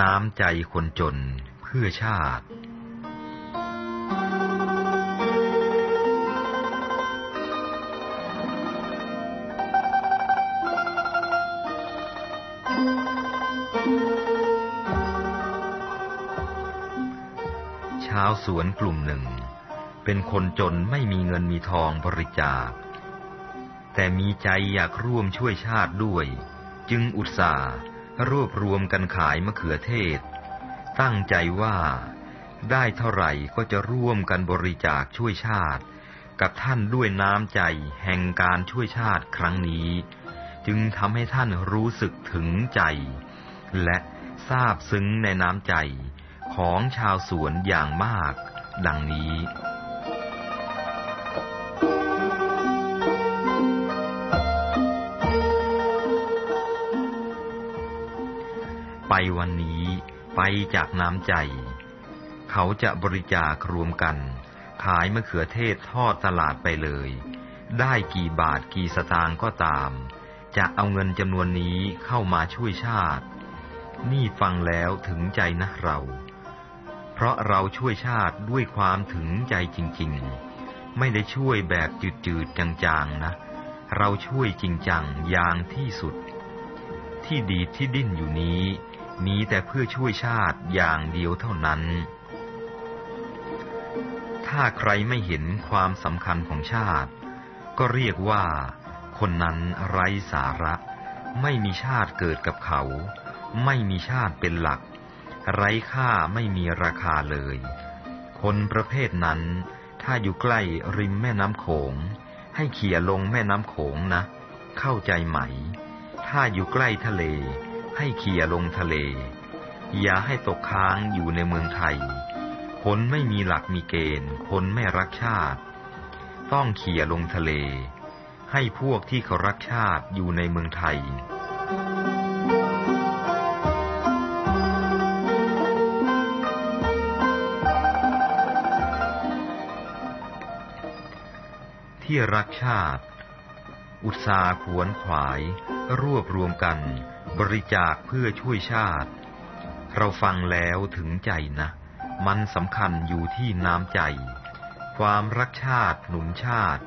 น้ำใจคนจนเพื่อชาติ ชาวสวนกลุ่มหนึ่ง เป็นคนจนไม่มีเงินมีทองบริจาค แต่มีใจอยากร่วมช่วยชาติด้วย จึงอุตส่าห์ รวบรวมกันขายมะเขือเทศ ตั้งใจว่าได้เท่าไหร่ก็จะร่วมกันบริจาคช่วยชาติ กับท่านด้วยน้ำใจแห่งการช่วยชาติครั้งนี้ จึงทำให้ท่านรู้สึกถึงใจ และทราบซึ้งในน้ำใจของชาวสวนอย่างมาก ดังนี้ วันนี้ ไปจากน้ำใจ เขาจะบริจาครวมกัน ขายมะเขือเทศทอดตลาดไปเลย ได้กี่บาทกี่สตางค์ก็ตาม จะเอาเงินจำนวนนี้เข้ามาช่วยชาติ นี่ฟังแล้วถึงใจนะเรา เพราะเราช่วยชาติด้วยความถึงใจจริง ๆ ไม่ได้ช่วยแบบจืดๆจางๆนะ เราช่วยจริงจังอย่างที่สุดที่ดีที่ดิ้นอยู่นี้ แต่เพื่อช่วยชาติอย่างเดียวเท่านั้น ถ้าใครไม่เห็นความสำคัญของชาติ ก็เรียกว่า คนนั้นไร้สาระ ไม่มีชาติเกิดกับเขา ไม่มีชาติเป็นหลัก ไร้ค่าไม่มีราคาเลย คนประเภทนั้น ถ้าอยู่ใกล้ริมแม่น้ำโขง ให้เขี่ยลงแม่น้ำโขงนะ เข้าใจไหม ถ้าอยู่ใกล้ทะเล ให้เขี่ยลงทะเล อย่าให้ตกค้างอยู่ในเมืองไทย คนไม่มีหลักมีเกณฑ์ คนไม่รักชาติ ต้องเขี่ยลงทะเล ให้พวกที่เขารักชาติอยู่ในเมืองไทยที่รักชาติ อุตสาขวนขวาย รวบรวมกัน บริจาคเพื่อช่วยชาติ เราฟังแล้วถึงใจนะ มันสำคัญอยู่ที่น้ำใจ ความรักชาติหนุนชาติ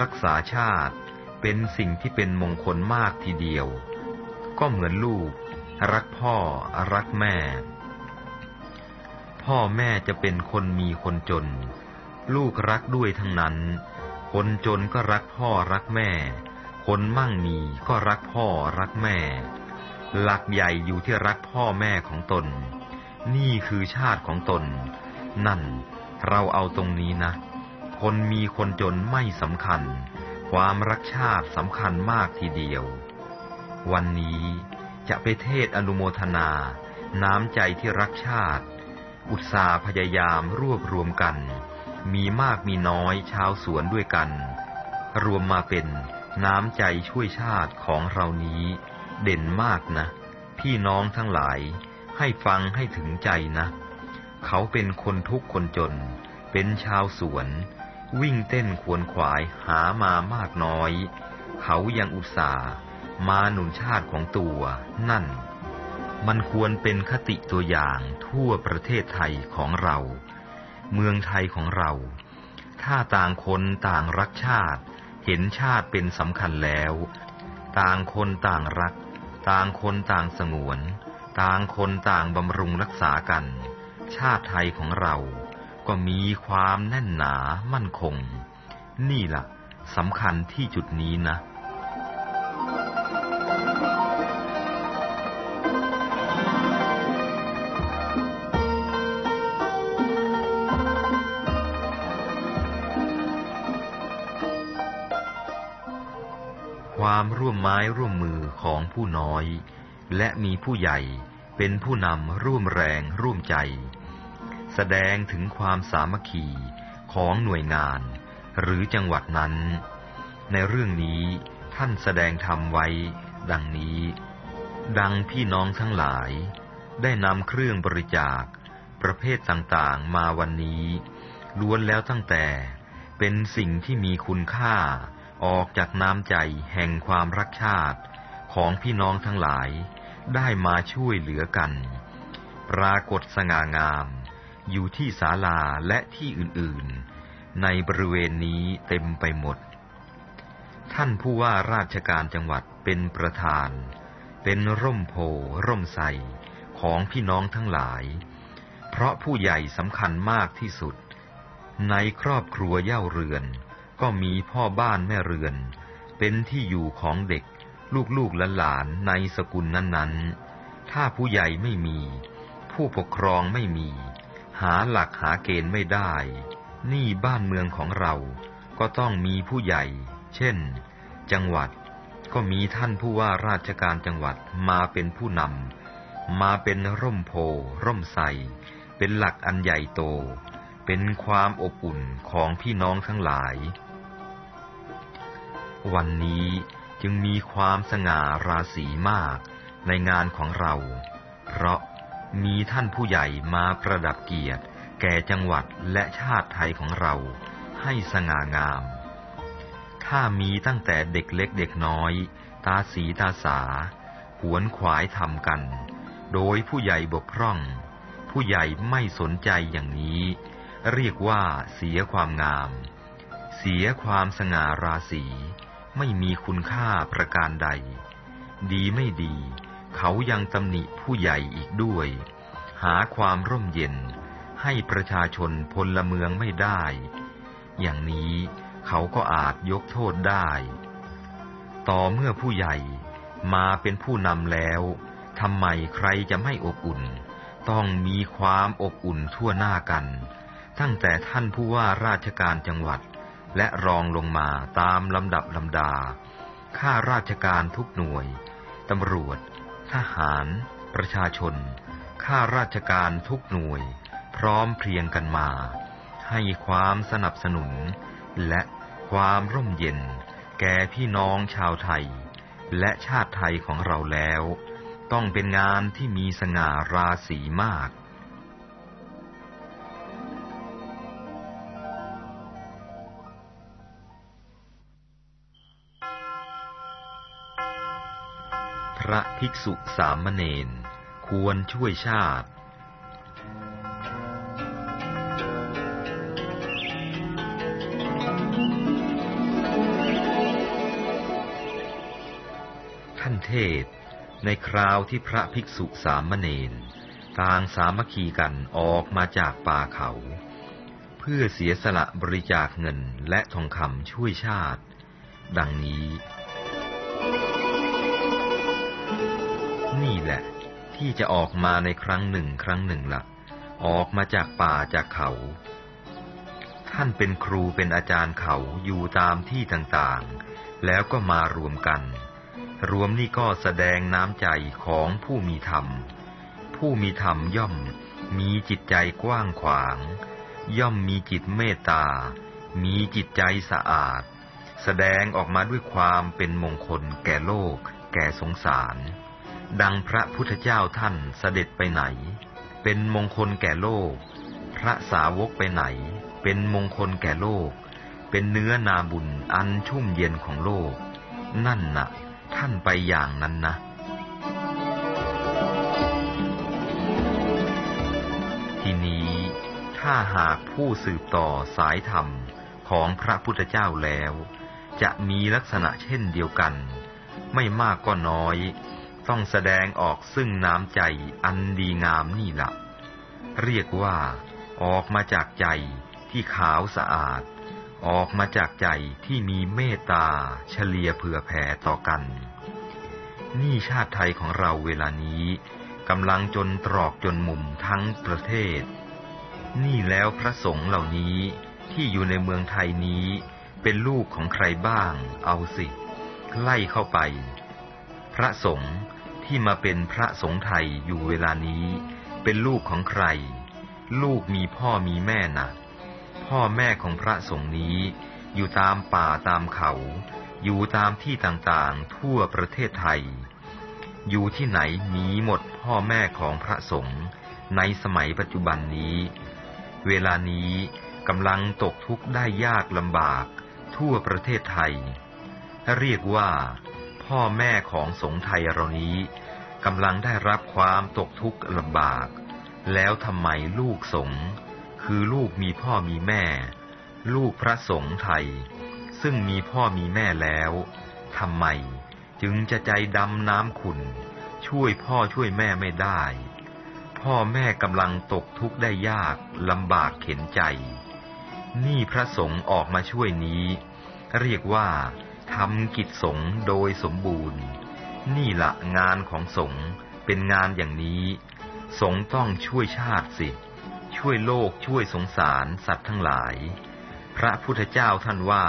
รักษาชาติเป็นสิ่งที่เป็นมงคลมากทีเดียว ก็เหมือนลูก รักพ่อรักแม่ พ่อแม่จะเป็นคนมีคนจน ลูกรักด้วยทั้งนั้น คนจนก็รักพ่อรักแม่ คนมั่งมีก็รักพ่อรักแม่ หลักใหญ่อยู่ที่รักพ่อแม่ของตน นี่คือชาติของตน นั่นเราเอาตรงนี้นะ คนมีคนจนไม่สำคัญ ความรักชาติสำคัญมากทีเดียว วันนี้จะไปเทศอนุโมทนา น้ำใจที่รักชาติ อุตสาพยายามรวบรวมกัน มีมากมีน้อยชาวสวนด้วยกัน รวมมาเป็นน้ำใจช่วยชาติของเรานี้ เด่นมากนะ พี่น้องทั้งหลาย ให้ฟังให้ถึงใจนะ เขาเป็นคนทุกข์คนจน เป็นชาวสวน วิ่งเต้นขวนขวายหามามากน้อย เขายังอุตส่าห์มาหนุนชาติของตัว นั่น มันควรเป็นคติตัวอย่างทั่วประเทศไทยของเรา เมืองไทยของเรา ถ้าต่างคนต่างรักชาติ เห็นชาติเป็นสำคัญแล้ว ต่างคนต่างรัก ต่างคนต่างสงวน ต่างคนต่างบำรุงรักษากัน ชาติไทยของเรา ก็มีความแน่นหนามั่นคง นี่ละ่ะสำคัญที่จุดนี้นะ ความร่วมไม้ร่วมมือของผู้น้อย และมีผู้ใหญ่เป็นผู้นำร่วมแรงร่วมใจ แสดงถึงความสามัคคีของหน่วยงาน หรือจังหวัดนั้น ในเรื่องนี้ท่านแสดงธรรมไว้ ดังนี้ ดังพี่น้องทั้งหลาย ได้นำเครื่องบริจาค ประเภทต่างๆมาวันนี้ล้วนแล้วตั้งแต่เป็นสิ่งที่มีคุณค่า ออกจากน้ำใจแห่งความรักชาติของพี่น้องทั้งหลายได้มาช่วยเหลือกัน ปรากฏสง่างาม อยู่ที่ศาลาและที่อื่นๆ ในบริเวณนี้เต็มไปหมด ท่านผู้ว่าราชการจังหวัดเป็นประธาน เป็นร่มโพร่มใสของพี่น้องทั้งหลาย เพราะผู้ใหญ่สำคัญมากที่สุด ในครอบครัวเย่าเรือน ก็มีพ่อบ้านแม่เรือน เป็นที่อยู่ของเด็ก ลูกๆหลานในสกุลนั้นๆ ถ้าผู้ใหญ่ไม่มี ผู้ปกครองไม่มี หาหลักหาเกณฑ์ไม่ได้ นี่บ้านเมืองของเราก็ต้องมีผู้ใหญ่ เช่น จังหวัด ก็มีท่านผู้ว่าราชการจังหวัดมาเป็นผู้นำ มาเป็นร่มโพร่มใส เป็นหลักอันใหญ่โต เป็นความอบอุ่นของพี่น้องทั้งหลาย วันนี้จึงมีความสง่าราศีมากในงานของเรา เพราะมีท่านผู้ใหญ่มาประดับเกียรติ แก่จังหวัดและชาติไทยของเราให้สง่างาม ถ้ามีตั้งแต่เด็กเล็กเด็กน้อย ตาสีตาสา หวนขวายทำกัน โดยผู้ใหญ่บกพร่อง ผู้ใหญ่ไม่สนใจอย่างนี้ เรียกว่าเสียความงาม เสียความสง่าราศี ไม่มีคุณค่าประการใด ดีไม่ดี เขายังตำหนิผู้ใหญ่อีกด้วย หาความร่มเย็น ให้ประชาชนพลเมืองไม่ได้ อย่างนี้เขาก็อาจยกโทษได้ ต่อเมื่อผู้ใหญ่มาเป็นผู้นำแล้วทำไมใครจะไม่อบอุ่น ต้องมีความอบอุ่นทั่วหน้ากัน ตั้งแต่ท่านผู้ว่าราชการจังหวัด และรองลงมาตามลำดับลำดา ข้าราชการทุกหน่วย ตำรวจ ทหาร ประชาชน ข้าราชการทุกหน่วย พร้อมเพรียงกันมา ให้ความสนับสนุน และความร่มเย็น แก่พี่น้องชาวไทย และชาติไทยของเราแล้ว ต้องเป็นงานที่มีสง่าราศีมาก ระภิกษุสามเณรควรช่วยชาติ ท่านเทศ ในคราวที่พระภิกษุสามเณรต่างสามัคคีกันออกมาจากป่าเขา เพื่อเสียสละบริจาคเงินและทองคำช่วยชาติ ดังนี้ แหละ ที่จะออกมาในครั้งหนึ่งครั้งหนึ่งละ่ะ ออกมาจากป่าจากเขา ท่านเป็นครูเป็นอาจารย์เขาอยู่ตามที่ต่างๆ แล้วก็มารวมกัน รวมนี่ก็แสดงน้ำใจของผู้มีธรรม ผู้มีธรรมย่อมมีจิตใจกว้างขวาง ย่อมมีจิตเมตตา มีจิตใจสะอาด แสดงออกมาด้วยความเป็นมงคลแก่โลก แก่สงสาร ดังพระพุทธเจ้าท่านเสด็จไปไหน เป็นมงคลแก่โลก พระสาวกไปไหน เป็นมงคลแก่โลก เป็นเนื้อนาบุญอันชุ่มเย็นของโลก นั่นนะ่ะ ท่านไปอย่างนั้นนะทีนี้ถ้าหากผู้สืบต่อสายธรรมของพระพุทธเจ้าแล้ว จะมีลักษณะเช่นเดียวกัน ไม่มากก็น้อย ต้องแสดงออกซึ่งน้ำใจอันดีงามนี่ละเรียกว่าออกมาจากใจที่ขาวสะอาด ออกมาจากใจที่มีเมตตาเฉลียเผื่อแผ่ต่อกัน นี่ชาติไทยของเราเวลานี้กำลังจนตรอกจนมุมทั้งประเทศ นี่แล้วพระสงฆ์เหล่านี้ที่อยู่ในเมืองไทยนี้เป็นลูกของใครบ้าง เอาสิ ไล่เข้าไป พระสงฆ์ที่มาเป็นพระสงฆ์ไทยอยู่เวลานี้ เป็นลูกของใคร ลูกมีพ่อมีแม่นะพ่อแม่ของพระสงฆ์นี้ อยู่ตามป่าตามเขา อยู่ตามที่ต่างๆทั่วประเทศไทย อยู่ที่ไหนมีหมดพ่อแม่ของพระสงฆ์ในสมัยปัจจุบันนี้ เวลานี้กำลังตกทุกข์ได้ยากลำบากทั่วประเทศไทย เรียกว่า พ่อแม่ของสงไทยเรานี้กำลังได้รับความตกทุกข์ลำบาก แล้วทำไมลูกสงคือลูกมีพ่อมีแม่ ลูกพระสงฆ์ไทย ซึ่งมีพ่อมีแม่แล้วทำไมจึงจะใจดำน้ำขุนช่วยพ่อช่วยแม่ไม่ได้ พ่อแม่กำลังตกทุกข์ได้ยากลำบากเข็นใจ นี่พระสงฆ์ออกมาช่วยนี้ เรียกว่า ทำกิจสงฆ์โดยสมบูรณ์ นี่ละงานของสงฆ์เป็นงานอย่างนี้ สงฆ์ต้องช่วยชาติสิ ช่วยโลกช่วยสงสารสัตว์ทั้งหลาย พระพุทธเจ้าท่านว่า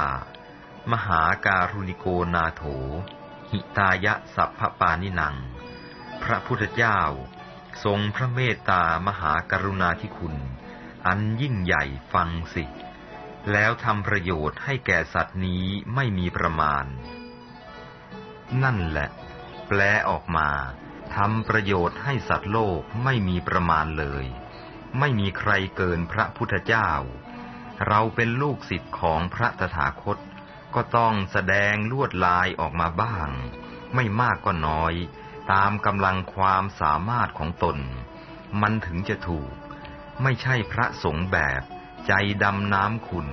มหาการุณิโกนาโถ หิตายะสัพพปานินัง พระพุทธเจ้า ทรงพระเมตตามหากรุณาธิคุณ อันยิ่งใหญ่ฟังสิ แล้วทำประโยชน์ให้แก่สัตว์นี้ไม่มีประมาณ นั่นแหละ แปลออกมาทำประโยชน์ให้สัตว์โลกไม่มีประมาณเลย ไม่มีใครเกินพระพุทธเจ้า เราเป็นลูกศิษย์ของพระตถาคต ก็ต้องแสดงลวดลายออกมาบ้าง ไม่มากก็น้อย ตามกำลังความสามารถของตน มันถึงจะถูก ไม่ใช่พระสงฆ์แบบ ใจดำน้ำขุน